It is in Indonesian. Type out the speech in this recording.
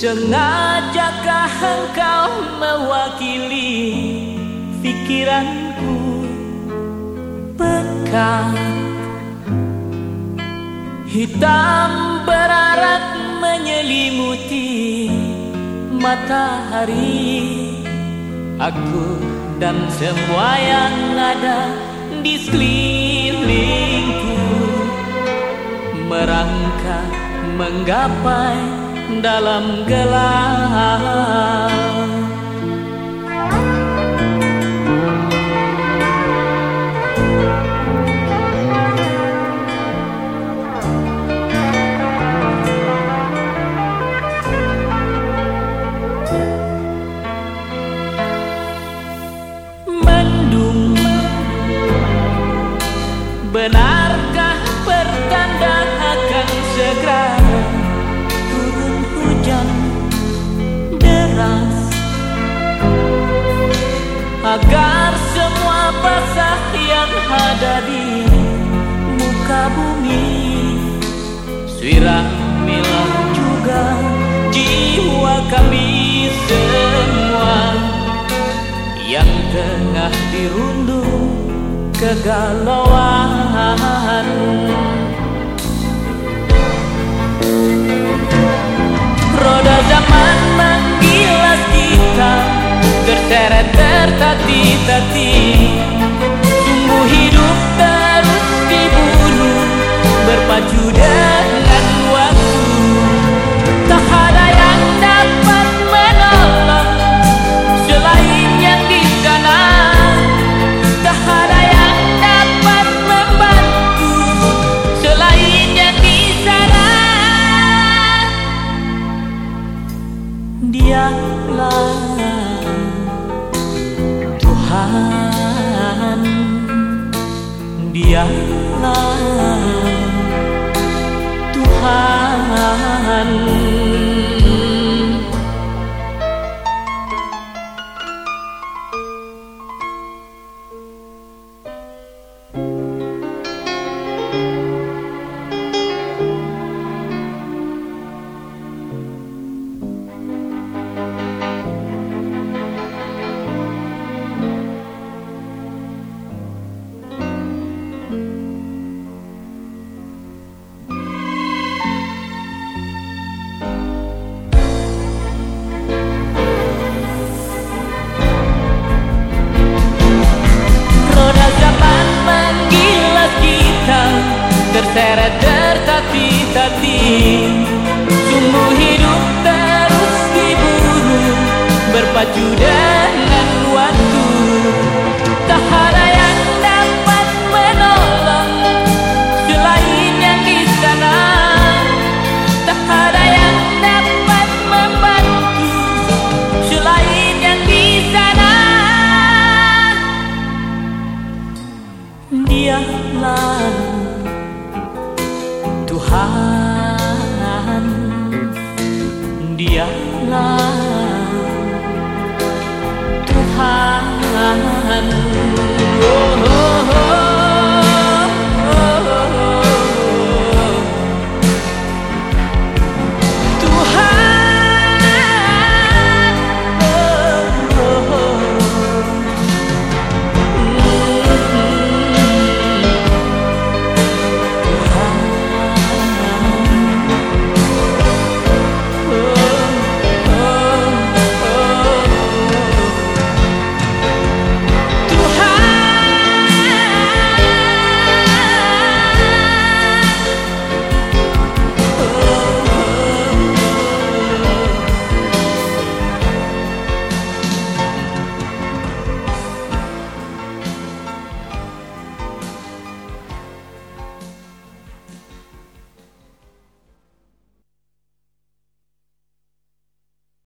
Sengajakah engkau mewakili pikiranku? Pekat. Hitam berarak menyelimuti matahari. Aku dan semua yang ada di sekelilingku. Merangkak menggapai dalam gelap yang ada di muka bumi. Siramilah juga jiwa kami semua Yang tengah dirundung kegalauan Dialah Tuhan Sungguh hidup terus diburu Berpacu dengan waktu. Tak ada yang dapat menolong Selain yang di sana. Tak ada yang dapat membantu Selain yang di sana. Dialah Tuhan Dialah Tuhan oh.